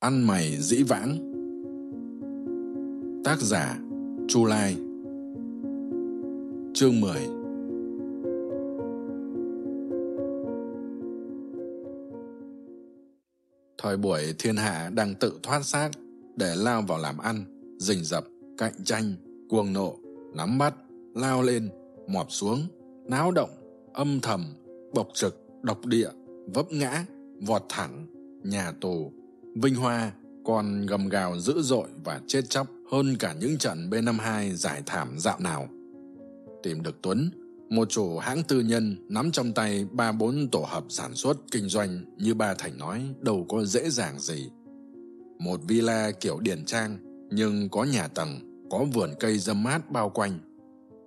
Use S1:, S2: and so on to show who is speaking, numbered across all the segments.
S1: ăn mày dĩ vãng. Tác giả chu lai. Chương 10 thời buổi thiên hạ đang tự thoát xác để lao vào làm ăn, rình rập, cạnh tranh, cuồng nộ, nắm bắt, lao lên, mọp xuống, náo động, âm thầm, bộc trực, độc địa, vấp ngã, vọt thẳng, nhà tù vinh hoa còn gầm gào dữ dội và chết chóc hơn cả những trận b năm hai giải thảm dạo nào. Tìm được tuấn, một chủ hãng tư nhân nắm trong tay ba bốn tổ hợp sản xuất kinh doanh như ba thành nói, đâu có dễ dàng gì. Một villa kiểu điển trang, nhưng có nhà tầng, có vườn cây dâm mát bao quanh.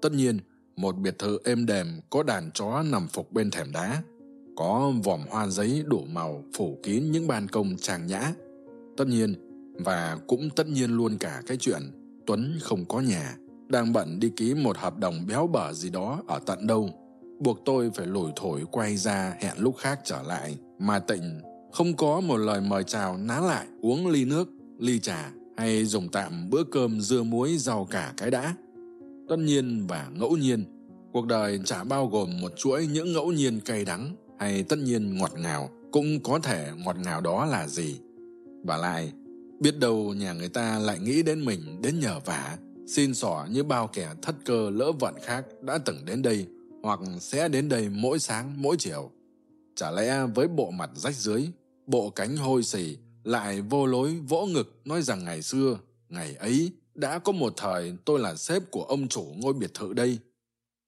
S1: Tất nhiên, một biệt thự êm đềm có đàn chó nằm phục bên thềm đá có vòm hoa giấy đủ màu phủ kín những ban công trang nhã. Tất nhiên, và cũng tất nhiên luôn cả cái chuyện tuấn không có nhà, đang bận đi ký một hợp đồng béo bở gì đó ở tận đâu. Buộc tôi phải lủi thổi quay ra hẹn lúc khác trở lại, mà tịnh không có một lời mời chào ná lại, uống ly nước, ly trà hay dùng tạm bữa cơm dưa muối rau cả cái đã. Tất nhiên và ngẫu nhiên, cuộc đời chả bao gồm một chuỗi những ngẫu nhiên cay đắng hay tất nhiên ngọt ngào, cũng có thể ngọt ngào đó là gì? Và lại biết đâu nhà người ta lại nghĩ đến mình đến nhờ vả, xin xỏ như bao kẻ thất cơ lỡ vận khác đã từng đến đây, hoặc sẽ đến đây mỗi sáng, mỗi chiều. Chả lẽ với bộ mặt rách dưới, bộ cánh hôi xì lại vô lối, vỗ ngực nói rằng ngày xưa, ngày ấy đã có một thời tôi là sếp của ông chủ ngôi biệt thự đây.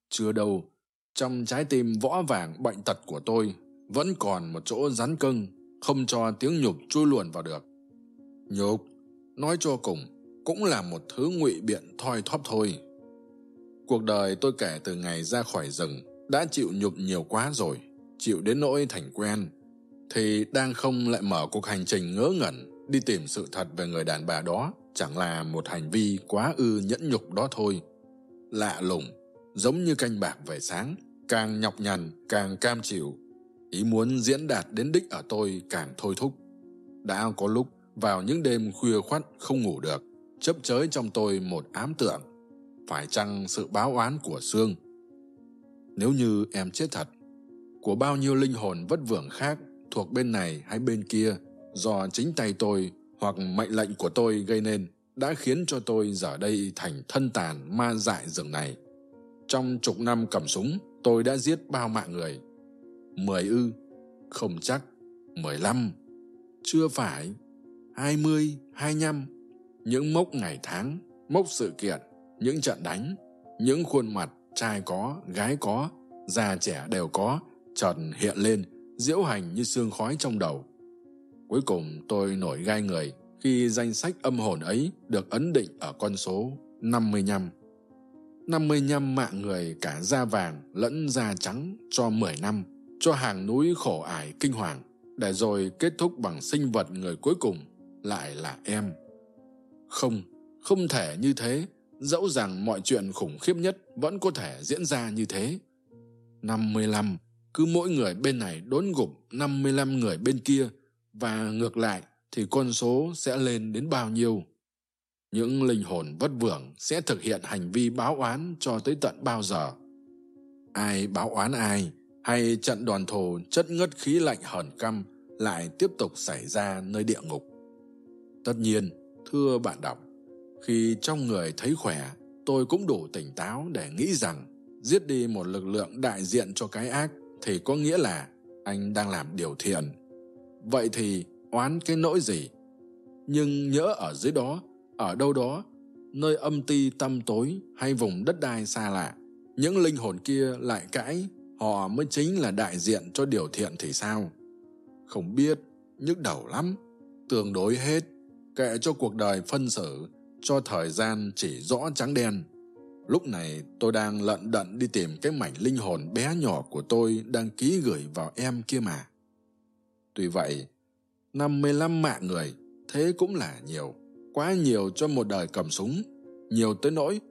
S1: Chưa đâu trong trái tim võ vàng bệnh tật của tôi, vẫn còn một chỗ rắn cưng, không cho tiếng nhục chui luồn vào được. Nhục, nói cho cùng, cũng là một thứ ngụy biện thoi thóp thôi. Cuộc đời tôi kể từ ngày ra khỏi rừng, đã chịu nhục nhiều quá rồi, chịu đến nỗi thành quen. Thì đang không lại mở cuộc hành trình ngớ ngẩn, đi tìm sự thật về người đàn bà đó, chẳng là một hành vi quá ư nhẫn nhục đó thôi. Lạ lùng, giống như canh bạc về sáng càng nhọc nhằn, càng cam chịu. Ý muốn diễn đạt đến đích ở tôi càng thôi thúc. Đã có lúc vào những đêm khuya khoắt không ngủ được chấp chới trong tôi một ám tưởng phải chăng sự báo oán của xương? nếu như em chết thật, của bao nhiêu linh hồn vất vưởng khác thuộc bên này hay bên kia do chính tay tôi hoặc mệnh lệnh của tôi gây nên đã khiến cho tôi giờ đây thành thân tàn ma dại rừng này. Trong chục năm cầm súng tôi đã giết bao mạng người. Mười ư, không chắc, mười lăm, chưa phải, hai mươi, hai nhăm. Những mốc ngày tháng, mốc sự kiện, những trận đánh, những khuôn mặt trai có, gái có, già trẻ đều có, trần hiện lên, diễu hành như sương khói trong đầu. Cuối cùng tôi nổi gai người khi danh sách âm hồn ấy được ấn định ở con số năm mươi nhăm năm mươi nhăm mạng người cả da vàng lẫn da trắng cho mười năm, cho hàng núi khổ ải kinh hoàng, để rồi kết thúc bằng sinh vật người cuối cùng lại là em. Không không thể như thế. Dẫu rằng mọi chuyện khủng khiếp nhất vẫn có thể diễn ra như thế. Năm mươi lăm, cứ mỗi người bên này đốn gục năm mươi lăm người bên kia, và ngược lại thì con số sẽ lên đến bao nhiêu? Những linh hồn vất vưởng sẽ thực hiện hành vi báo oán cho tới tận bao giờ. Ai báo oán ai, hay trận đoàn thù chất ngất khí lạnh hờn căm lại tiếp tục xảy ra nơi địa ngục. Tất nhiên, thưa bạn đọc, khi trong người thấy khỏe, tôi cũng đủ tỉnh táo để nghĩ rằng giết đi một lực lượng đại diện cho cái ác thì có nghĩa là anh đang làm điều thiện. Vậy thì oán cái nỗi gì? Nhưng nhớ ở dưới đó ở đâu đó, nơi âm ti tăm tối hay vùng đất đai xa lạ. Những linh hồn kia lại cãi, họ mới chính là đại diện cho điều thiện thì sao? Không biết, nhức đầu lắm. Tương đối hết, kệ cho cuộc đời phân xử, cho thời gian chỉ rõ trắng đen. Lúc này tôi đang lận đận đi tìm cái mảnh linh hồn bé nhỏ của tôi đang ký gửi vào em kia mà. Tuy vậy, năm mươi lăm mạng người, thế cũng là nhiều quá nhiều cho một đời cầm súng. Nhiều tới nỗi,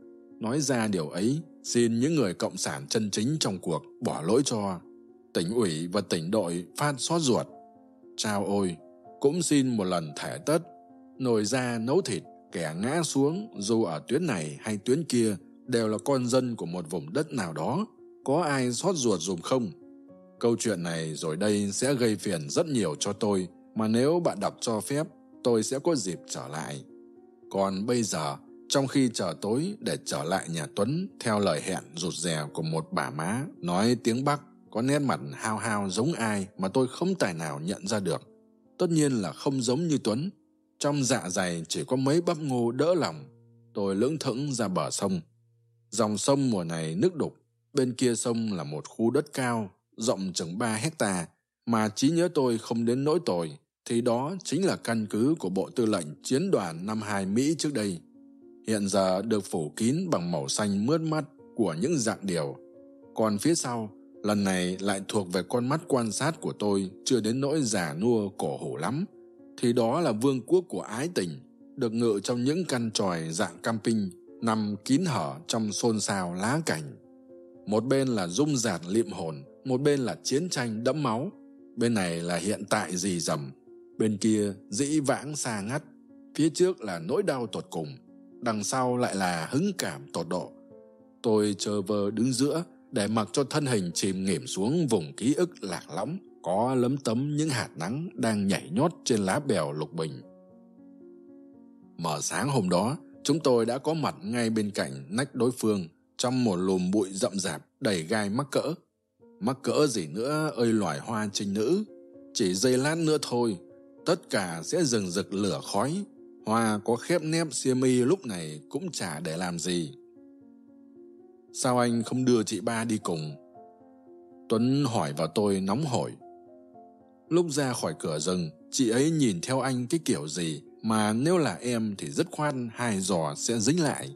S1: nói ra điều ấy, xin những người cộng sản chân chính trong cuộc bỏ lỗi cho. Tỉnh ủy và tỉnh đội phát xót ruột. Chao ôi, cũng xin một lần thẻ tất. Nồi ra nấu thịt, kẻ ngã xuống, dù ở tuyến này hay tuyến kia, đều là con dân của một vùng đất nào đó. Có ai xót ruột dùm không? Câu chuyện này rồi đây sẽ gây phiền rất nhiều cho tôi, mà nếu bạn đọc cho phép, tôi sẽ có dịp trở lại còn bây giờ, trong khi chờ tối để trở lại nhà tuấn theo lời hẹn rụt rè của một bà má nói tiếng bắc, có nét mặt hao hao giống ai mà tôi không tài nào nhận ra được. Tất nhiên là không giống như tuấn. Trong dạ dày chỉ có mấy bắp ngô đỡ lòng. Tôi lững thững ra bờ sông. Dòng sông mùa này nước đục. Bên kia sông là một khu đất cao, rộng chừng ba hecta, mà trí nhớ tôi không đến nỗi tồi thì đó chính là căn cứ của bộ tư lệnh chiến đoàn năm hai mỹ trước đây. Hiện giờ được phủ kín bằng màu xanh mướt mắt của những dạng điều. Còn phía sau, lần này lại thuộc về con mắt quan sát của tôi chưa đến nỗi già nua, cổ hủ lắm. Thì đó là vương quốc của ái tình, được ngự trong những căn tròi dạng camping nằm kín hở trong xôn xao lá cảnh một bên là rung rạt liệm hồn, một bên là chiến tranh đẫm máu. Bên này là hiện tại dì dầm bên kia dĩ vãng xa ngắt, phía trước là nỗi đau tột cùng, đằng sau lại là hứng cảm tột độ. Tôi chờ vờ đứng giữa, để mặc cho thân hình chìm nghỉm xuống vùng ký ức lạc lõng, có lấm tấm những hạt nắng đang nhảy nhót trên lá bèo lục bình. Mở sáng hôm đó, chúng tôi đã có mặt ngay bên cạnh nách đối phương, trong một lùm bụi rậm rạp đầy gai mắc cỡ. Mắc cỡ gì nữa, ơi loài hoa trinh nữ? Chỉ giây lát nữa thôi tất cả sẽ rừng rực lửa khói. Hoa có khép nép xiêm y lúc này cũng chả để làm gì. Sao anh không đưa chị ba đi cùng? Tuấn hỏi vào tôi nóng hổi. Lúc ra khỏi cửa rừng, chị ấy nhìn theo anh cái kiểu gì mà nếu là em thì rất khoan hai giò sẽ dính lại.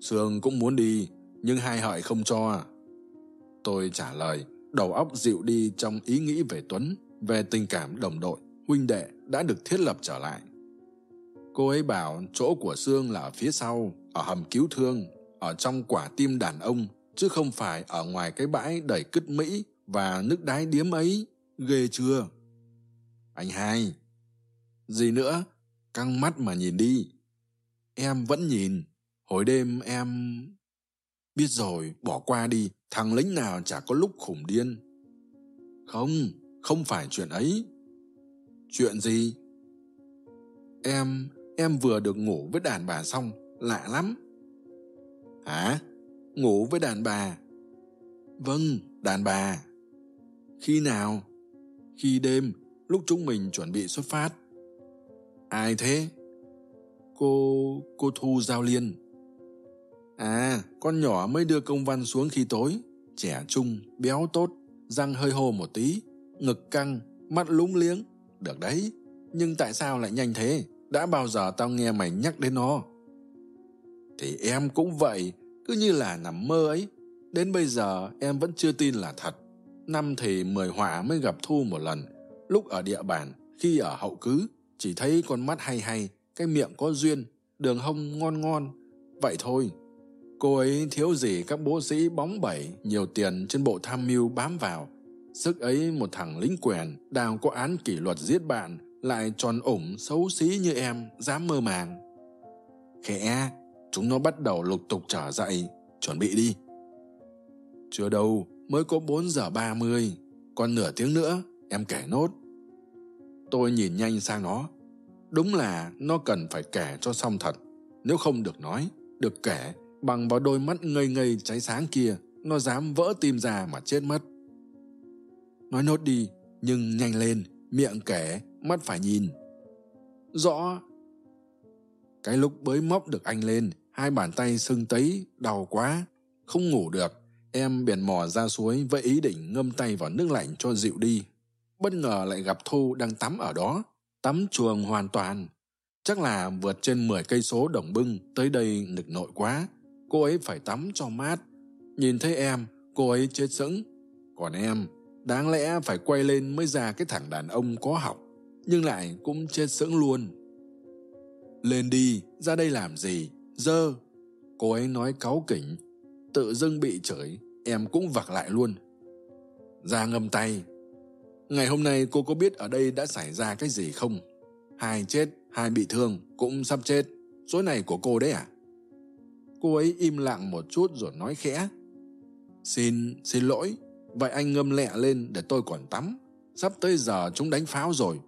S1: Sương cũng muốn đi, nhưng hai hợi không cho. Tôi trả lời, đầu óc dịu đi trong ý nghĩ về tuấn về tình cảm đồng đội, huynh đệ đã được thiết lập trở lại. Cô ấy bảo chỗ của sương là ở phía sau, ở hầm cứu thương, ở trong quả tim đàn ông, chứ không phải ở ngoài cái bãi đầy cứt mỹ và nước đái điếm ấy. Ghê chưa? Anh hai. Gì nữa? Căng mắt mà nhìn đi. Em vẫn nhìn. Hồi đêm em biết rồi, bỏ qua đi. Thằng lính nào chả có lúc khủng điên. Không không phải chuyện ấy. Chuyện gì? Em em vừa được ngủ với đàn bà xong, lạ lắm. Hả? Ngủ với đàn bà? Vâng đàn bà. Khi nào? Khi đêm, lúc chúng mình chuẩn bị xuất phát. Ai thế? Cô cô thu giao liên. À con nhỏ mới đưa công văn xuống khi tối. Trẻ trung, béo tốt, răng hơi hô một tí ngực căng, mắt lúng liếng. Được đấy, nhưng tại sao lại nhanh thế? Đã bao giờ tao nghe mày nhắc đến nó? Thì em cũng vậy, cứ như là nằm mơ ấy. Đến bây giờ, em vẫn chưa tin là thật. Năm thì mười họa mới gặp thu một lần, lúc ở địa bàn, khi ở hậu cứ. Chỉ thấy con mắt hay hay, cái miệng có duyên, đường hông ngon ngon. Vậy thôi. Cô ấy thiếu gì các bố sĩ bóng bẩy, nhiều tiền trên bộ tham mưu bám vào sức ấy một thằng lính quèn đang có án kỷ luật giết bạn, lại tròn ủng xấu xí như em, dám mơ màng. Khẽ, chúng nó bắt đầu lục tục trở dậy, chuẩn bị đi. Chưa đâu, mới có bốn giờ ba mươi, còn nửa tiếng nữa, em kể nốt. Tôi nhìn nhanh sang nó. Đúng là nó cần phải kể cho xong thật. Nếu không được nói, được kể, bằng vào đôi mắt ngây ngây cháy sáng kia, nó dám vỡ tim ra mà chết mất nói nốt đi, nhưng nhanh lên, miệng kể mắt phải nhìn. Rõ. Cái lúc bới móc được anh lên, hai bàn tay sưng tấy, đau quá. Không ngủ được, em bèn mò ra suối với ý định ngâm tay vào nước lạnh cho dịu đi. Bất ngờ lại gặp thu đang tắm ở đó. Tắm chuồng hoàn toàn. Chắc là vượt trên mười cây số đồng bưng, tới đây nực nội quá. Cô ấy phải tắm cho mát. Nhìn thấy em, cô ấy chết sững. Còn em đáng lẽ phải quay lên mới ra cái thằng đàn ông có học, nhưng lại cũng chết sững luôn. Lên đi, ra đây làm gì? Dơ. Cô ấy nói cáu kỉnh, tự dưng bị chửi, em cũng vặc lại luôn. Ra ngâm tay. Ngày hôm nay cô có biết ở đây đã xảy ra cái gì không? Hai chết, hai bị thương, cũng sắp chết. Số này của cô đấy à? Cô ấy im lặng một chút rồi nói khẽ. Xin xin lỗi vậy anh ngâm lẹ lên để tôi còn tắm. Sắp tới giờ chúng đánh pháo rồi.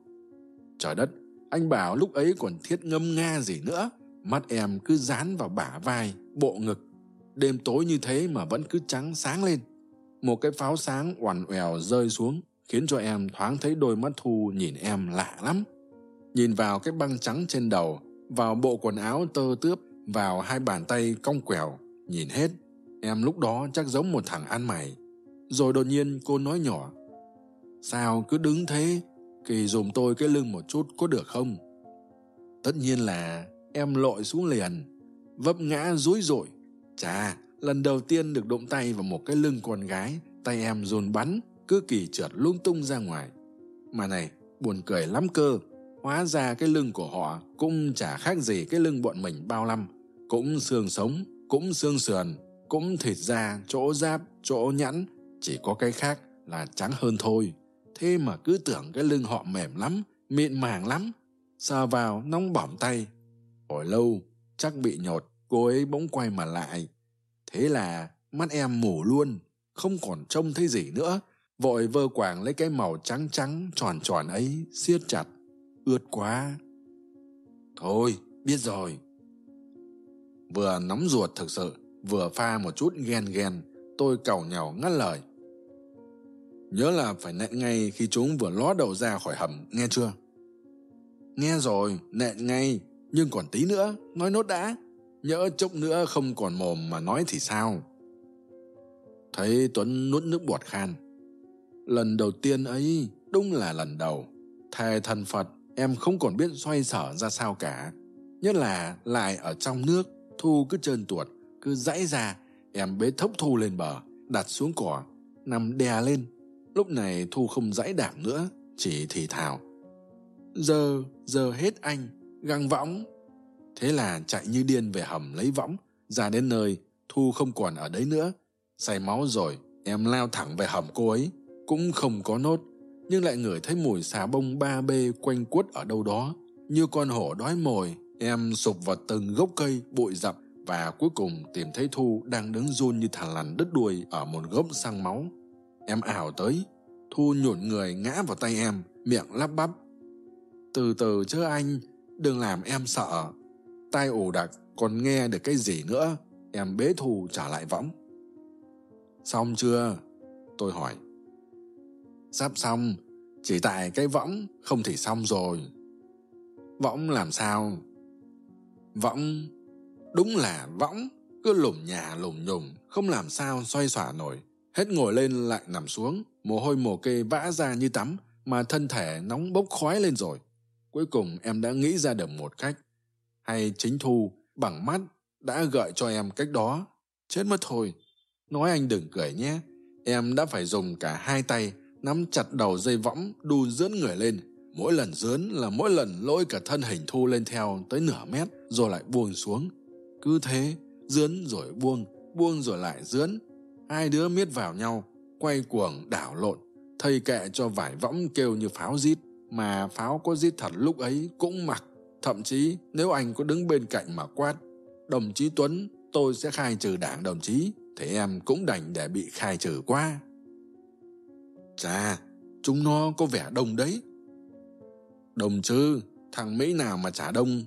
S1: Trời đất, anh bảo lúc ấy còn thiết ngâm nga gì nữa. Mắt em cứ dán vào bả vai, bộ ngực. Đêm tối như thế mà vẫn cứ trắng sáng lên. Một cái pháo sáng oằn oèo rơi xuống, khiến cho em thoáng thấy đôi mắt thu nhìn em lạ lắm. Nhìn vào cái băng trắng trên đầu, vào bộ quần áo tơ tướp, vào hai bàn tay cong quèo, nhìn hết. Em lúc đó chắc giống một thằng ăn mày rồi đột nhiên cô nói nhỏ, sao cứ đứng thế? Kỳ dùm tôi cái lưng một chút có được không? Tất nhiên là em lội xuống liền, vấp ngã rúi rội chà, lần đầu tiên được đụng tay vào một cái lưng con gái, tay em dồn bắn, cứ kỳ trượt lung tung ra ngoài. Mà này, buồn cười lắm cơ, hóa ra cái lưng của họ cũng chả khác gì cái lưng bọn mình bao năm. Cũng xương sống, cũng xương sườn, cũng thịt da, chỗ giáp, chỗ nhẵn chỉ có cái khác là trắng hơn thôi. Thế mà cứ tưởng cái lưng họ mềm lắm, mịn màng lắm. Sờ vào, nóng bỏng tay. Hồi lâu, chắc bị nhột, cô ấy bỗng quay mà lại. Thế là mắt em mù luôn, không còn trông thấy gì nữa. Vội vơ quàng lấy cái màu trắng trắng, tròn tròn ấy, siết chặt. Ướt quá. Thôi, biết rồi. Vừa nóng ruột thực sự, vừa pha một chút ghen ghen, tôi cầu nhau ngắt lời nhớ là phải nện ngay khi chúng vừa ló đầu ra khỏi hầm, nghe chưa? Nghe rồi, nện ngay, nhưng còn tí nữa, nói nốt đã. Nhỡ chốc nữa không còn mồm mà nói thì sao? Thấy tuấn nuốt nước bọt khan. Lần đầu tiên ấy, đúng là lần đầu. Thề thần phật, em không còn biết xoay sở ra sao cả. Nhất là lại ở trong nước, thu cứ trơn tuột, cứ dãy ra. Em bế thốc thu lên bờ, đặt xuống cỏ, nằm đè lên lúc này thu không dãy đảm nữa, chỉ thì thào. Giờ giờ hết anh, găng võng. Thế là chạy như điên về hầm lấy võng. Ra đến nơi, thu không còn ở đấy nữa. Say máu rồi, em lao thẳng về hầm cô ấy. Cũng không có nốt, nhưng lại ngửi thấy mùi xà bông ba bê quanh quất ở đâu đó. Như con hổ đói mồi, em sụp vào từng gốc cây, bụi rậm và cuối cùng tìm thấy thu đang đứng run như thằn lằn đứt đuôi ở một gốc xăng máu em ảo tới, thu nhổn người ngã vào tay em, miệng lắp bắp. Từ từ chứ anh, đừng làm em sợ. Tai ù đặc còn nghe được cái gì nữa? Em bế thu trả lại võng. Xong chưa? Tôi hỏi. Sắp xong, chỉ tại cái võng, không thì xong rồi. Võng làm sao? Võng, đúng là võng, cứ lùm nhà lùm nhùng không làm sao xoay xỏa nổi hết ngồi lên lại nằm xuống, mồ hôi mồ kê vã ra như tắm, mà thân thể nóng bốc khói lên rồi. Cuối cùng em đã nghĩ ra được một cách. Hay chính thu, bằng mắt, đã gợi cho em cách đó. Chết mất thôi. Nói anh đừng cười nhé. Em đã phải dùng cả hai tay, nắm chặt đầu dây võng, đu dướn người lên. Mỗi lần dướn là mỗi lần lôi cả thân hình thu lên theo tới nửa mét, rồi lại buông xuống. Cứ thế, dướn rồi buông buông rồi lại dướn hai đứa miết vào nhau, quay cuồng đảo lộn, thầy kệ cho vải võng kêu như pháo rít mà pháo có rít thật lúc ấy cũng mặc. Thậm chí, nếu anh có đứng bên cạnh mà quát, đồng chí tuấn, tôi sẽ khai trừ đảng đồng chí, thế em cũng đành để bị khai trừ qua chà, chúng nó có vẻ đông đấy. Đông chứ, thằng mỹ nào mà chả đông.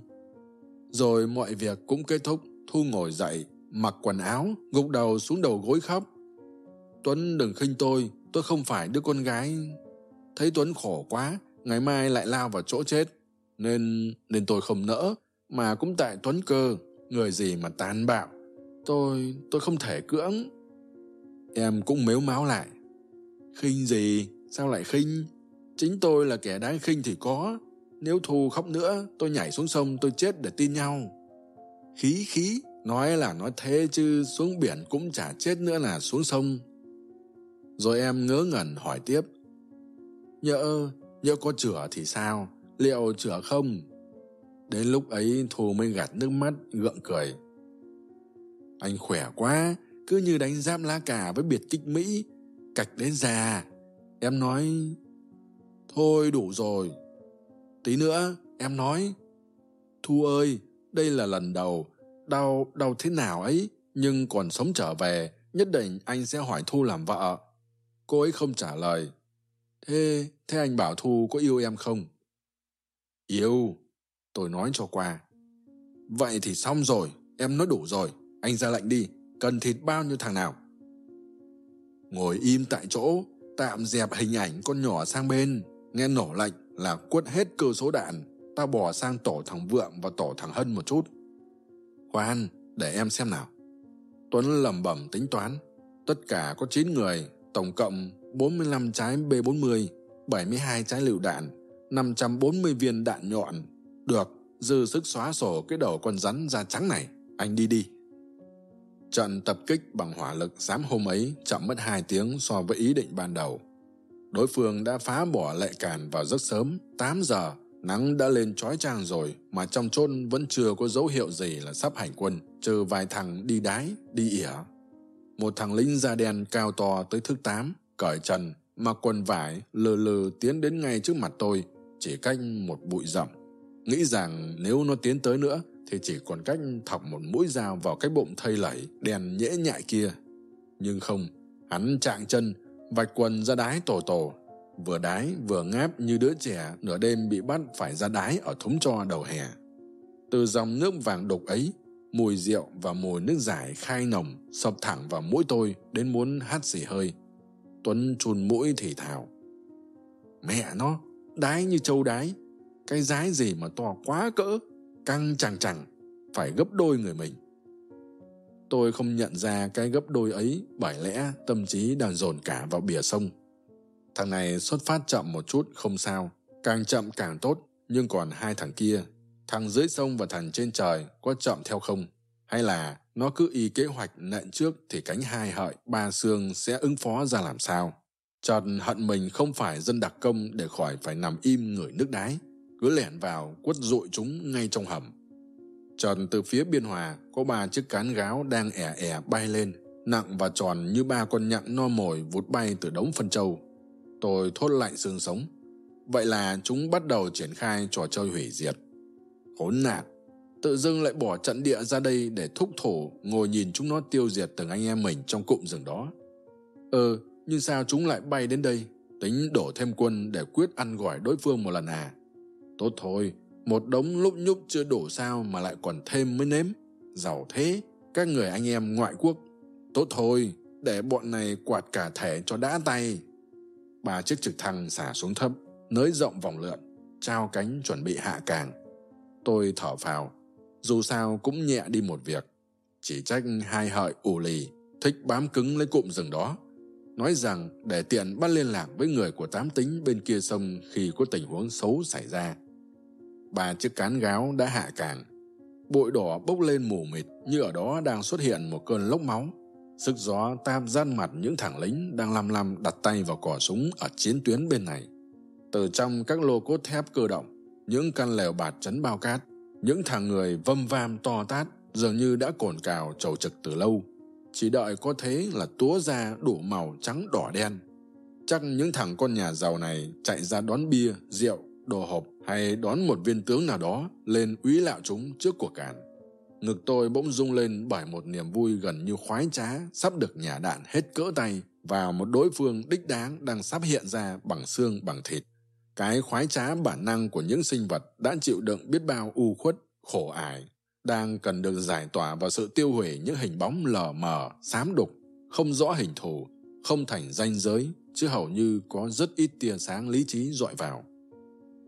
S1: Rồi mọi việc cũng kết thúc, thu ngồi dậy, mặc quần áo, gục đầu xuống đầu gối khóc tuấn đừng khinh tôi tôi không phải đứa con gái. Thấy tuấn khổ quá, ngày mai lại lao vào chỗ chết. Nên nên tôi không nỡ, mà cũng tại tuấn cơ, người gì mà tàn bạo. Tôi tôi không thể cưỡng. Em cũng mếu máo lại. Khinh gì? Sao lại khinh? Chính tôi là kẻ đáng khinh thì có. Nếu thu khóc nữa, tôi nhảy xuống sông, tôi chết để tin nhau. Khí khí, nói là nói thế chứ xuống biển cũng chả chết nữa là xuống sông rồi em ngớ ngẩn hỏi tiếp. Nhỡ nhỡ có chữa thì sao? Liệu chữa không? Đến lúc ấy thu mới gạt nước mắt, gượng cười. Anh khỏe quá, cứ như đánh giáp lá cà với biệt kích mỹ, cạch đến già. Em nói, thôi đủ rồi. Tí nữa, em nói, thu ơi, đây là lần đầu, đau đau thế nào ấy, nhưng còn sống trở về, nhất định anh sẽ hỏi thu làm vợ cô ấy không trả lời. Thế thế anh bảo thu có yêu em không? Yêu. Tôi nói cho qua. Vậy thì xong rồi. Em nói đủ rồi. Anh ra lệnh đi. Cần thịt bao nhiêu thằng nào? Ngồi im tại chỗ, tạm dẹp hình ảnh con nhỏ sang bên. Nghe nổ lệnh là quất hết cơ số đạn. Ta bỏ sang tổ thằng vượng và tổ thằng hân một chút. Khoan, để em xem nào. Tuấn lẩm bẩm tính toán. Tất cả có chín người tổng cộng bốn mươi lăm trái b bốn mươi, bảy mươi hai trái lựu đạn, năm trăm bốn mươi viên đạn nhọn được dư sức xóa sổ cái đầu con rắn da trắng này. Anh đi đi. Trận tập kích bằng hỏa lực sáng hôm ấy chậm mất hai tiếng so với ý định ban đầu. Đối phương đã phá bỏ lệ càn vào rất sớm, tám giờ, nắng đã lên trói trang rồi mà trong chôn vẫn chưa có dấu hiệu gì là sắp hành quân, trừ vài thằng đi đái, đi ỉa một thằng lính da đen cao to tới thước tám, cởi trần, mặc quần vải lừ lừ tiến đến ngay trước mặt tôi, chỉ cách một bụi rậm. Nghĩ rằng nếu nó tiến tới nữa, thì chỉ còn cách thọc một mũi dao vào cái bụng thây lẩy đèn nhễ nhại kia. Nhưng không, hắn chạm chân, vạch quần ra đái tổ tổ. Vừa đái vừa ngáp như đứa trẻ nửa đêm bị bắt phải ra đái ở thúng cho đầu hè. Từ dòng nước vàng đục ấy mùi rượu và mùi nước giải khai nồng sập thẳng vào mũi tôi đến muốn hắt xì hơi. Tuấn chùn mũi thì thào. Mẹ nó, đái như trâu đái. Cái dái gì mà to quá cỡ, căng chẳng chẳng phải gấp đôi người mình. Tôi không nhận ra cái gấp đôi ấy, bởi lẽ tâm trí đang dồn cả vào bìa sông. Thằng này xuất phát chậm một chút không sao, càng chậm càng tốt, nhưng còn hai thằng kia, thằng dưới sông và thằng trên trời có chậm theo không? Hay là nó cứ y kế hoạch nện trước thì cánh hai hợi ba xương sẽ ứng phó ra làm sao? Chợt hận mình không phải dân đặc công để khỏi phải nằm im ngửi nước đái, cứ lẻn vào quất dội chúng ngay trong hầm. Trần từ phía biên hòa, có ba chiếc cán gáo đang ẻ ẻ bay lên, nặng và tròn như ba con nhặng no mồi vụt bay từ đống phân trâu tôi thốt lạnh xương sống. Vậy là chúng bắt đầu triển khai trò chơi hủy diệt. Khốn nạn! Tự dưng lại bỏ trận địa ra đây để thúc thổ, ngồi nhìn chúng nó tiêu diệt từng anh em mình trong cụm rừng đó. Ờ nhưng sao chúng lại bay đến đây, tính đổ thêm quân để quyết ăn gỏi đối phương một lần à? Tốt thôi, một đống lúc nhúc chưa đủ sao mà lại còn thêm mới nếm. Giàu thế, các người anh em ngoại quốc. Tốt thôi, để bọn này quạt cả thể cho đã tay. Ba chiếc trực thăng xả xuống thấp, nới rộng vòng lượn, trao cánh chuẩn bị hạ càng tôi thở phào dù sao cũng nhẹ đi một việc. Chỉ trách hai hợi ủ lì, thích bám cứng lấy cụm rừng đó. Nói rằng để tiện bắt liên lạc với người của tám tính bên kia sông khi có tình huống xấu xảy ra. Ba chiếc cán gáo đã hạ càng bụi đỏ bốc lên mù mịt như ở đó đang xuất hiện một cơn lốc máu. Sức gió tam gian mặt những thằng lính đang lăm lăm đặt tay vào cò súng ở chiến tuyến bên này. Từ trong các lô cốt thép cơ động, những căn lều bạt chấn bao cát những thằng người vâm vam to tát dường như đã cồn cào trầu trực từ lâu. Chỉ đợi có thế là túa ra đủ màu trắng đỏ đen. Chắc những thằng con nhà giàu này chạy ra đón bia, rượu, đồ hộp hay đón một viên tướng nào đó lên úy lạo chúng trước cuộc cản ngực tôi bỗng rung lên bởi một niềm vui gần như khoái trá sắp được nhả đạn hết cỡ tay vào một đối phương đích đáng đang sắp hiện ra bằng xương bằng thịt cái khoái trá bản năng của những sinh vật đã chịu đựng biết bao u khuất, khổ ải, đang cần được giải tỏa vào sự tiêu hủy những hình bóng lờ mờ, xám đục, không rõ hình thù, không thành danh giới, chứ hầu như có rất ít tia sáng lý trí dọi vào.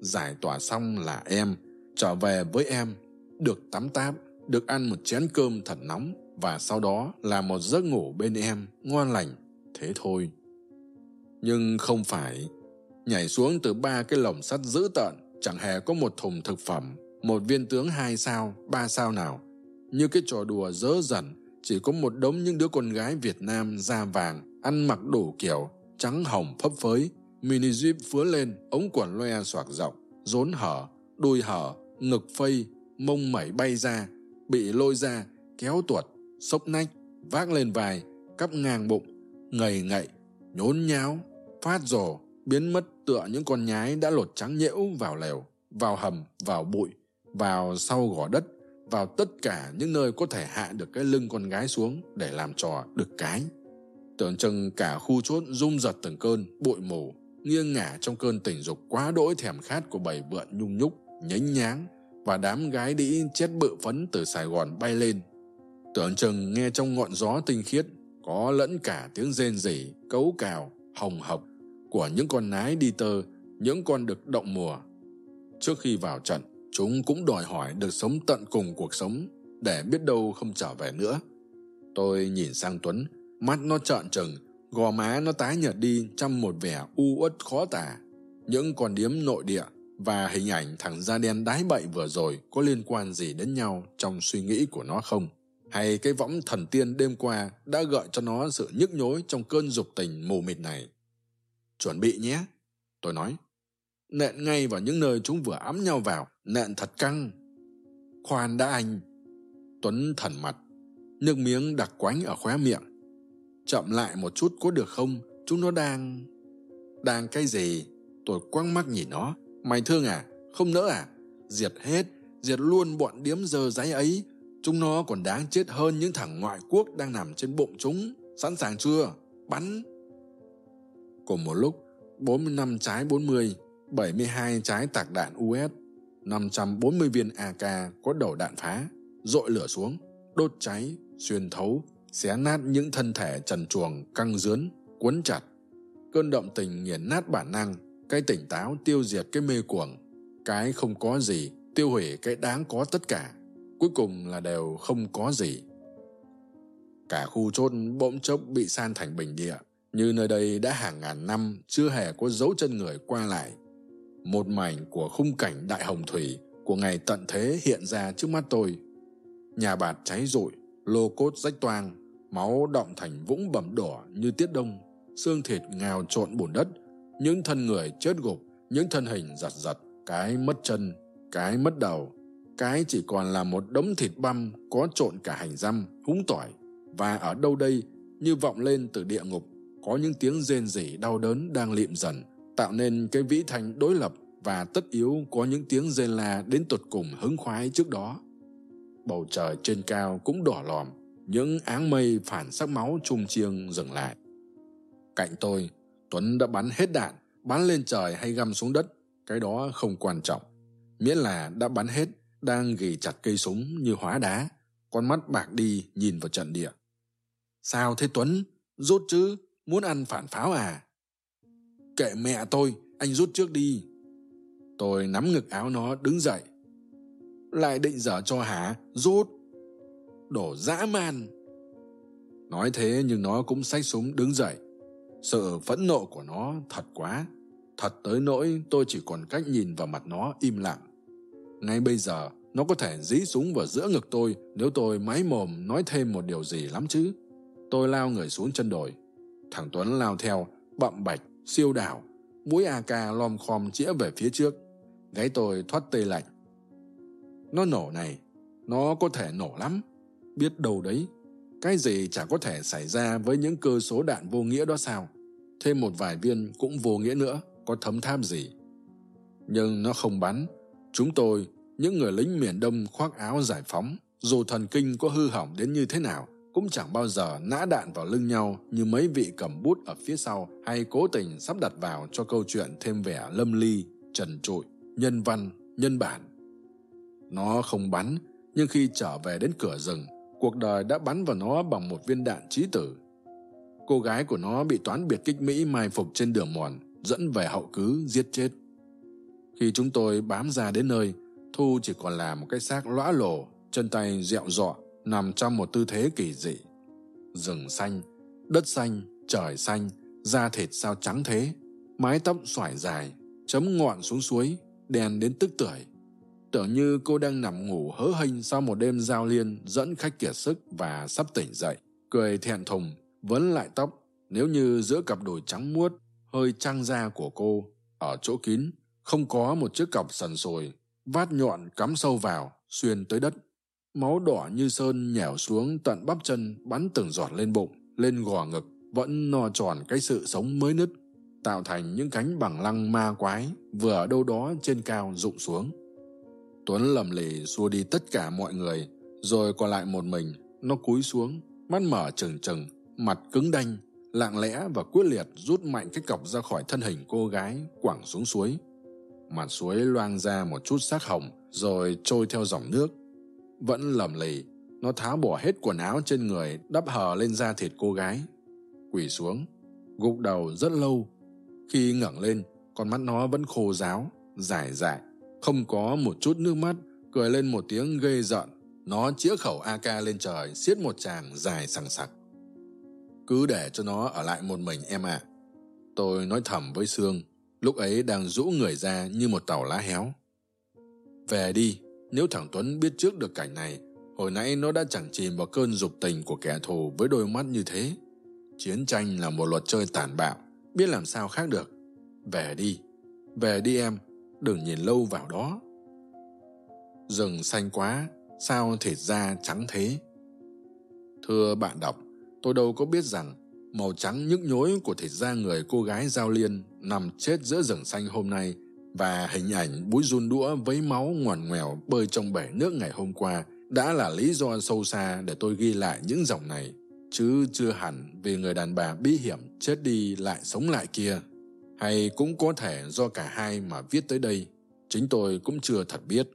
S1: Giải tỏa xong là em, trở về với em, được tắm táp, được ăn một chén cơm thật nóng và sau đó là một giấc ngủ bên em ngon lành, thế thôi. Nhưng không phải nhảy xuống từ ba cái lồng sắt dữ tợn. Chẳng hề có một thùng thực phẩm một viên tướng hai sao ba sao nào. Như cái trò đùa dớ dần, chỉ có một đống những đứa con gái việt nam da vàng ăn mặc đủ kiểu trắng hồng phấp phới. Mini jeep phứa lên ống quần loe xoạc rộng rốn hở đuôi hở ngực phây mông mẩy bay ra bị lôi ra kéo tuột xốc nách vác lên vai cắp ngang bụng ngầy ngậy nhốn nháo phát rồ biến mất tựa những con nhái đã lột trắng nhễu vào lều, vào hầm, vào bụi, vào sau gò đất, vào tất cả những nơi có thể hạ được cái lưng con gái xuống để làm trò được cái. Tưởng chừng cả khu chốt rung giật từng cơn bụi mù, nghiêng ngả trong cơn tình dục quá đỗi thèm khát của bầy vượn nhung nhúc nhánh nháng và đám gái đĩ chết bự phấn từ sài gòn bay lên. Tưởng chừng nghe trong ngọn gió tinh khiết, có lẫn cả tiếng rên rỉ, cấu cào, hồng hộc của những con nái đi tơ, những con đực động mùa. Trước khi vào trận, chúng cũng đòi hỏi được sống tận cùng cuộc sống để biết đâu không trở về nữa. Tôi nhìn sang tuấn, mắt nó trợn trừng, gò má nó tái nhợt đi trong một vẻ u uất khó tả. Những con điếm nội địa và hình ảnh thằng da đen đái bậy vừa rồi có liên quan gì đến nhau trong suy nghĩ của nó không? Hay cái võng thần tiên đêm qua đã gợi cho nó sự nhức nhối trong cơn dục tình mù mịt này? Chuẩn bị nhé. Tôi nói, nện ngay vào những nơi chúng vừa ấm nhau vào, nện thật căng. Khoan đã anh. Tuấn thần mặt, nước miếng đặc quánh ở khóe miệng. Chậm lại một chút có được không? Chúng nó đang đang cái gì? Tôi quăng mắt nhìn nó. Mày thương à? Không nỡ à? Diệt hết, diệt luôn bọn điếm dơ giấy ấy. Chúng nó còn đáng chết hơn những thằng ngoại quốc đang nằm trên bụng chúng. Sẵn sàng chưa? Bắn cùng một lúc, bốn mươi năm trái bốn mươi, bảy mươi hai trái tạc đạn us năm trăm bốn mươi viên ak có đầu đạn phá, dội lửa xuống, đốt cháy, xuyên thấu, xé nát những thân thể trần chuồng căng dướn quấn chặt. Cơn động tình nghiền nát bản năng, cái tỉnh táo tiêu diệt cái mê cuồng, cái không có gì tiêu hủy cái đáng có tất cả, cuối cùng là đều không có gì. Cả khu chốt bỗng chốc bị san thành bình địa như nơi đây đã hàng ngàn năm chưa hề có dấu chân người qua lại. Một mảnh của khung cảnh đại hồng thủy của ngày tận thế hiện ra trước mắt tôi. Nhà bạt cháy rụi, lô cốt rách toang, máu động thành vũng bầm đỏ như tiết đông, xương thịt ngào trộn bùn đất. Những thân người chết gục, những thân hình giật giật, cái mất chân, cái mất đầu. Cái chỉ còn là một đống thịt băm có trộn cả hành răm húng tỏi. Và ở đâu đây, như vọng lên từ địa ngục có những tiếng rên rỉ đau đớn đang liệm dần, tạo nên cái vĩ thành đối lập và tất yếu có những tiếng rên la đến tột cùng hứng khoái trước đó. Bầu trời trên cao cũng đỏ lòm, những áng mây phản sắc máu trung chiêng dừng lại. Cạnh tôi, tuấn đã bắn hết đạn, bắn lên trời hay găm xuống đất, cái đó không quan trọng. Miễn là đã bắn hết, đang ghì chặt cây súng như hóa đá, con mắt bạc đi nhìn vào trận địa. Sao thế tuấn? Rút chứ? Muốn ăn phản pháo à? Kệ mẹ tôi, anh rút trước đi. Tôi nắm ngực áo nó đứng dậy. Lại định dở cho hả? Rút. Đổ dã man. Nói thế nhưng nó cũng xách súng đứng dậy. Sự phẫn nộ của nó thật quá. Thật tới nỗi tôi chỉ còn cách nhìn vào mặt nó im lặng. Ngay bây giờ, nó có thể dí súng vào giữa ngực tôi nếu tôi máy mồm nói thêm một điều gì lắm chứ. Tôi lao người xuống chân đồi thằng tuấn lao theo, bậm bạch, siêu đảo, mũi ak lom khom chĩa về phía trước. Gáy tôi thoát tê lạnh. Nó nổ này, nó có thể nổ lắm. Biết đâu đấy, cái gì chả có thể xảy ra với những cơ số đạn vô nghĩa đó sao? Thêm một vài viên cũng vô nghĩa nữa, có thấm tháp gì? Nhưng nó không bắn. Chúng tôi, những người lính miền đông khoác áo giải phóng, dù thần kinh có hư hỏng đến như thế nào cũng chẳng bao giờ nã đạn vào lưng nhau như mấy vị cầm bút ở phía sau hay cố tình sắp đặt vào cho câu chuyện thêm vẻ lâm ly, trần trụi, nhân văn, nhân bản. Nó không bắn, nhưng khi trở về đến cửa rừng, cuộc đời đã bắn vào nó bằng một viên đạn trí tử. Cô gái của nó bị toán biệt kích mỹ mai phục trên đường mòn, dẫn về hậu cứ giết chết. Khi chúng tôi bám ra đến nơi, thu chỉ còn là một cái xác lõa lồ, chân tay dẹo dọa nằm trong một tư thế kỳ dị. Rừng xanh, đất xanh, trời xanh, da thịt sao trắng thế. Mái tóc xoải dài, chấm ngọn xuống suối đèn đến tức tưởi. Tưởng như cô đang nằm ngủ hớ hênh sau một đêm giao liên dẫn khách kiệt sức và sắp tỉnh dậy. Cười thẹn thùng, vấn lại tóc. Nếu như giữa cặp đùi trắng muốt, hơi trăng da của cô, ở chỗ kín, không có một chiếc cọc sần sùi, vát nhọn cắm sâu vào, xuyên tới đất máu đỏ như sơn nhẻo xuống tận bắp chân, bắn từng giọt lên bụng, lên gò ngực, vẫn no tròn cái sự sống mới nứt, tạo thành những cánh bằng lăng ma quái vừa ở đâu đó trên cao rụng xuống. Tuấn lầm lì xua đi tất cả mọi người, rồi còn lại một mình, nó cúi xuống, mắt mở trừng trừng, mặt cứng đanh, lặng lẽ và quyết liệt rút mạnh cái cọc ra khỏi thân hình cô gái quẳng xuống suối. Mặt suối loang ra một chút sắc hồng, rồi trôi theo dòng nước vẫn lầm lì. Nó tháo bỏ hết quần áo trên người, đắp hờ lên da thịt cô gái. Quỳ xuống, gục đầu rất lâu. Khi ngẩng lên, con mắt nó vẫn khô ráo dài dại không có một chút nước mắt, cười lên một tiếng ghê giận. nó chĩa khẩu ak lên trời, xiết một tràng dài sằng sặc. Cứ để cho nó ở lại một mình em ạ. À. tôi nói thầm với sương, lúc ấy đang rũ người ra như một tàu lá héo. Về đi nếu thằng tuấn biết trước được cảnh này, hồi nãy nó đã chẳng chìm vào cơn dục tình của kẻ thù với đôi mắt như thế. Chiến tranh là một luật chơi tàn bạo, biết làm sao khác được. Về đi về đi em, đừng nhìn lâu vào đó. Rừng xanh quá, sao thịt da trắng thế? Thưa bạn đọc, tôi đâu có biết rằng màu trắng nhức nhối của thịt da người cô gái giao liên nằm chết giữa rừng xanh hôm nay và hình ảnh búi run đũa với máu ngoằn ngoèo bơi trong bể nước ngày hôm qua đã là lý do sâu xa để tôi ghi lại những dòng này, chứ chưa hẳn vì người đàn bà bí hiểm chết đi lại sống lại kia. Hay cũng có thể do cả hai mà viết tới đây, chính tôi cũng chưa thật biết.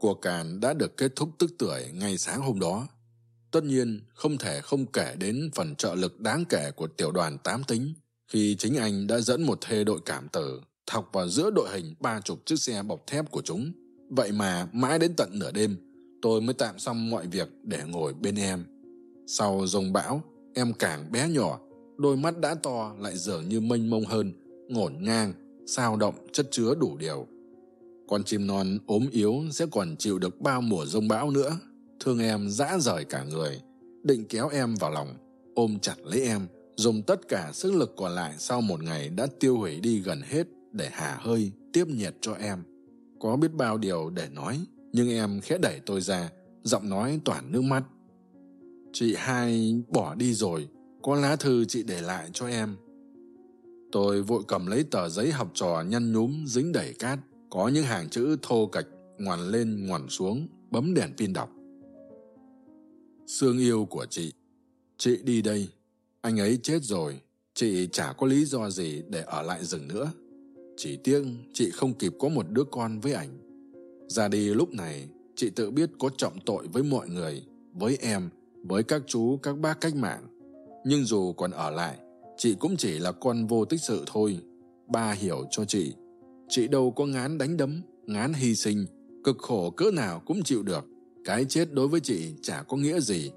S1: Cuộc càn đã được kết thúc tức tưởi ngay sáng hôm đó. Tất nhiên, không thể không kể đến phần trợ lực đáng kể của tiểu đoàn tám tính khi chính anh đã dẫn một thê đội cảm tử thọc vào giữa đội hình ba chục chiếc xe bọc thép của chúng. Vậy mà mãi đến tận nửa đêm, tôi mới tạm xong mọi việc để ngồi bên em. Sau rông bão, em càng bé nhỏ, đôi mắt đã to lại dường như mênh mông hơn, ngổn ngang, sao động chất chứa đủ điều. Con chim non ốm yếu sẽ còn chịu được bao mùa rông bão nữa. Thương em dã rời cả người, định kéo em vào lòng, ôm chặt lấy em, dùng tất cả sức lực còn lại sau một ngày đã tiêu hủy đi gần hết để hà hơi tiếp nhiệt cho em. Có biết bao điều để nói, nhưng em khẽ đẩy tôi ra, giọng nói toàn nước mắt. Chị hai bỏ đi rồi, có lá thư chị để lại cho em. Tôi vội cầm lấy tờ giấy học trò nhăn nhúm dính đầy cát, có những hàng chữ thô cạch ngoằn lên ngoằn xuống, bấm đèn pin đọc. Sương yêu của chị. Chị đi đây. Anh ấy chết rồi. Chị chả có lý do gì để ở lại rừng nữa chỉ tiếc chị không kịp có một đứa con với ảnh. Ra đi lúc này, chị tự biết có trọng tội với mọi người, với em, với các chú, các bác cách mạng. Nhưng dù còn ở lại, chị cũng chỉ là con vô tích sự thôi. Ba hiểu cho chị chị đâu có ngán đánh đấm, ngán hy sinh, cực khổ cỡ nào cũng chịu được. Cái chết đối với chị chả có nghĩa gì.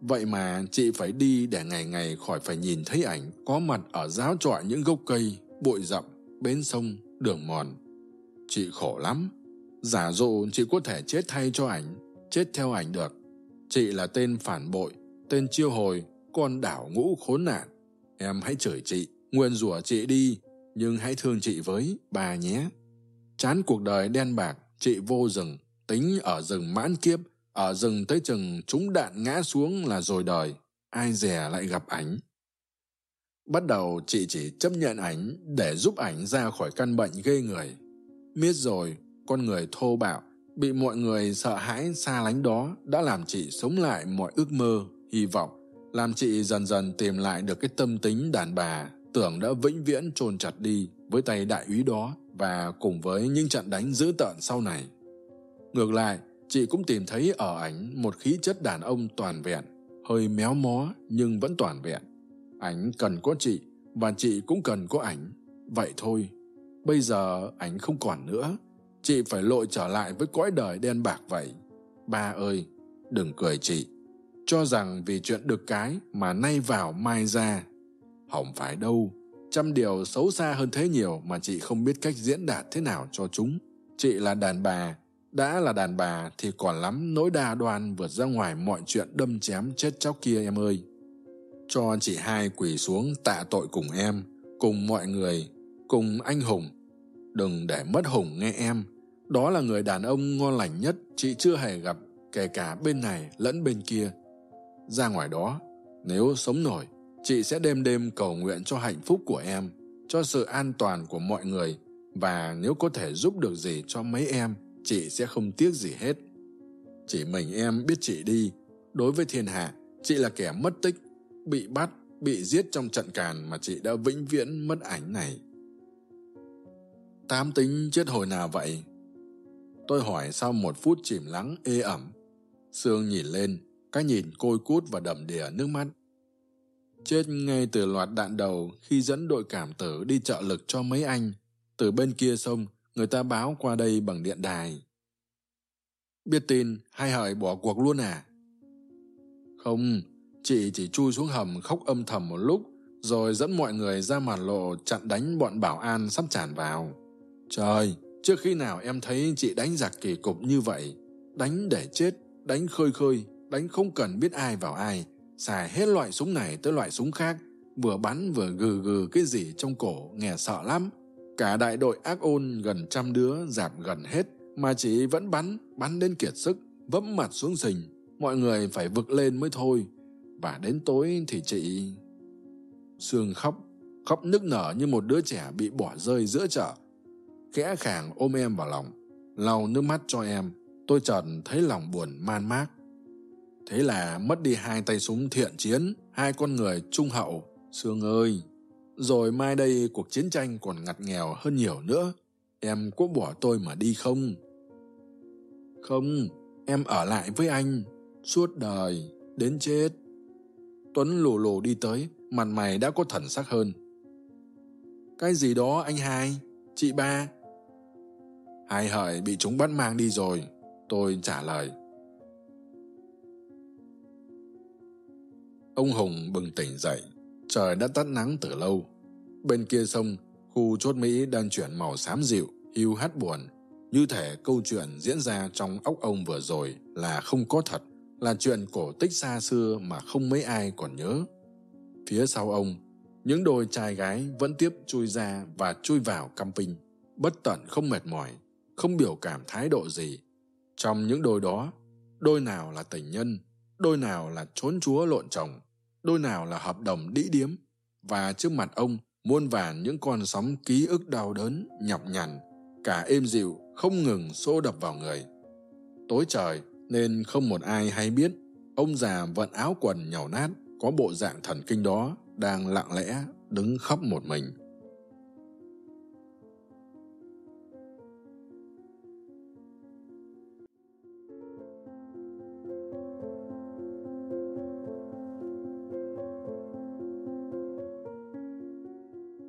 S1: Vậy mà chị phải đi để ngày ngày khỏi phải nhìn thấy ảnh có mặt ở giáo trọi những gốc cây, bụi rậm bến sông, đường mòn. Chị khổ lắm. Giả dụ chị có thể chết thay cho ảnh, chết theo ảnh được. Chị là tên phản bội, tên chiêu hồi, con đảo ngũ khốn nạn. Em hãy chửi chị nguyên rủa chị đi, nhưng hãy thương chị với bà nhé. Chán cuộc đời đen bạc, chị vô rừng, tính ở rừng mãn kiếp, ở rừng tới chừng chúng đạn ngã xuống là rồi đời. Ai dè lại gặp ảnh bắt đầu chị chỉ chấp nhận ảnh để giúp ảnh ra khỏi căn bệnh ghê người. Miết rồi, con người thô bạo, bị mọi người sợ hãi xa lánh đó đã làm chị sống lại mọi ước mơ, hy vọng, làm chị dần dần tìm lại được cái tâm tính đàn bà tưởng đã vĩnh viễn chôn chặt đi với tay đại úy đó và cùng với những trận đánh dữ tợn sau này. Ngược lại, chị cũng tìm thấy ở ảnh một khí chất đàn ông toàn vẹn, hơi méo mó nhưng vẫn toàn vẹn ảnh cần có chị và chị cũng cần có ảnh vậy thôi, bây giờ ảnh không còn nữa. Chị phải lội trở lại với cõi đời đen bạc vậy. Ba ơi, đừng cười chị. Cho rằng vì chuyện được cái mà nay vào mai ra. Hỏng phải đâu, trăm điều xấu xa hơn thế nhiều mà chị không biết cách diễn đạt thế nào cho chúng. Chị là đàn bà, đã là đàn bà thì còn lắm, nỗi đa đoan vượt ra ngoài mọi chuyện đâm chém chết chóc kia em ơi cho chị hai quỳ xuống tạ tội cùng em, cùng mọi người, cùng anh hùng. Đừng để mất hùng nghe em. Đó là người đàn ông ngon lành nhất chị chưa hề gặp, kể cả bên này lẫn bên kia. Ra ngoài đó, nếu sống nổi, chị sẽ đêm đêm cầu nguyện cho hạnh phúc của em, cho sự an toàn của mọi người. Và nếu có thể giúp được gì cho mấy em, chị sẽ không tiếc gì hết. Chỉ mình em biết chị đi. Đối với thiên hạ, chị là kẻ mất tích bị bắt, bị giết trong trận càn mà chị đã vĩnh viễn mất ảnh này. Tám tính chết hồi nào vậy? Tôi hỏi sau một phút chìm lắng ê ẩm. Sương nhìn lên, cái nhìn côi cút và đầm đìa nước mắt. Chết ngay từ loạt đạn đầu khi dẫn đội cảm tử đi trợ lực cho mấy anh. Từ bên kia sông, người ta báo qua đây bằng điện đài. Biết tin hai hợi bỏ cuộc luôn à? Không chị chỉ chui xuống hầm khóc âm thầm một lúc, rồi dẫn mọi người ra màn lộ chặn đánh bọn bảo an sắp tràn vào. Trời, trước khi nào em thấy chị đánh giặc kỳ cục như vậy? Đánh để chết, đánh khơi khơi, đánh không cần biết ai vào ai. Xài hết loại súng này tới loại súng khác. Vừa bắn vừa gừ gừ cái gì trong cổ, nghe sợ lắm. Cả đại đội ác ôn gần trăm đứa giảm gần hết, mà chị vẫn bắn bắn đến kiệt sức, vẫm mặt xuống sình mọi người phải vực lên mới thôi và đến tối thì chị sương khóc khóc nức nở như một đứa trẻ bị bỏ rơi giữa chợ. Khẽ khàng ôm em vào lòng, lau nước mắt cho em. Tôi chợt thấy lòng buồn man mác. Thế là mất đi hai tay súng thiện chiến, hai con người trung hậu. Sương ơi, rồi mai đây cuộc chiến tranh còn ngặt nghèo hơn nhiều nữa. Em có bỏ tôi mà đi không? Không, em ở lại với anh. Suốt đời, đến chết tuấn lù lù đi tới, mặt mày đã có thần sắc hơn. Cái gì đó, anh hai? Chị ba? Hai hợi bị chúng bắt mang đi rồi, tôi trả lời. Ông hùng bừng tỉnh dậy, trời đã tắt nắng từ lâu. Bên kia sông, khu chốt mỹ đang chuyển màu xám dịu, hưu hắt buồn. Như thể câu chuyện diễn ra trong óc ông vừa rồi là không có thật là chuyện cổ tích xa xưa mà không mấy ai còn nhớ. Phía sau ông, những đôi trai gái vẫn tiếp chui ra và chui vào camping, bất tận không mệt mỏi, không biểu cảm thái độ gì. Trong những đôi đó, đôi nào là tình nhân, đôi nào là trốn chúa lộn chồng, đôi nào là hợp đồng đĩ điếm, và trước mặt ông, muôn vàn những con sóng ký ức đau đớn, nhọc nhằn, cả êm dịu, không ngừng xô đập vào người. Tối trời nên không một ai hay biết, ông già vận áo quần nhàu nát, có bộ dạng thần kinh đó, đang lặng lẽ đứng khóc một mình.